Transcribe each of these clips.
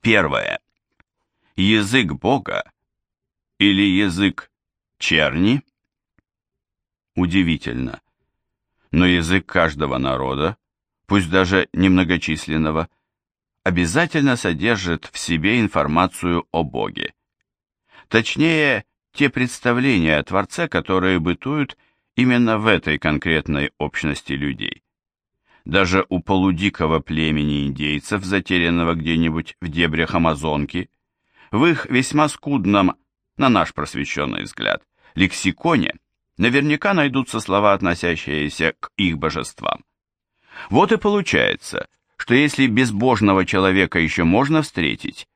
Первое. Язык Бога или язык черни? Удивительно. Но язык каждого народа, пусть даже немногочисленного, обязательно содержит в себе информацию о Боге. Точнее, те представления о Творце, которые бытуют именно в этой конкретной общности людей. Даже у полудикого племени индейцев, затерянного где-нибудь в дебрях Амазонки, в их весьма скудном, на наш просвещенный взгляд, лексиконе наверняка найдутся слова, относящиеся к их божествам. Вот и получается, что если безбожного человека еще можно встретить,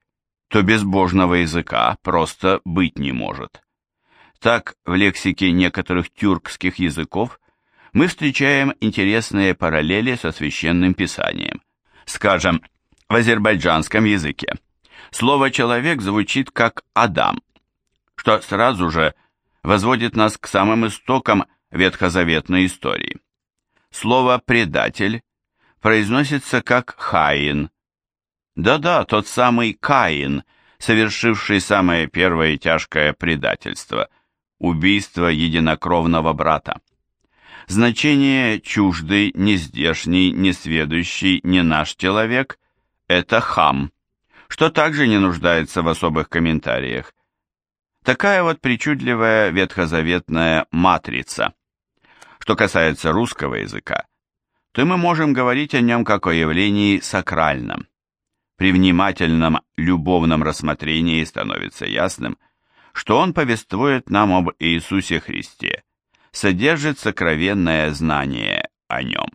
то безбожного языка просто быть не может. Так, в лексике некоторых тюркских языков мы встречаем интересные параллели со священным писанием. Скажем, в азербайджанском языке слово «человек» звучит как «Адам», что сразу же возводит нас к самым истокам ветхозаветной истории. Слово «предатель» произносится как «хаин». Да-да, тот самый Каин, совершивший самое первое тяжкое предательство – убийство единокровного брата. Значение чуждый, нездешний, несведущий, не наш человек – это хам, что также не нуждается в особых комментариях. Такая вот причудливая ветхозаветная матрица. Что касается русского языка, то мы можем говорить о нем как о явлении сакральном. При внимательном любовном рассмотрении становится ясным – что он повествует нам об Иисусе Христе, содержит сокровенное знание о нем.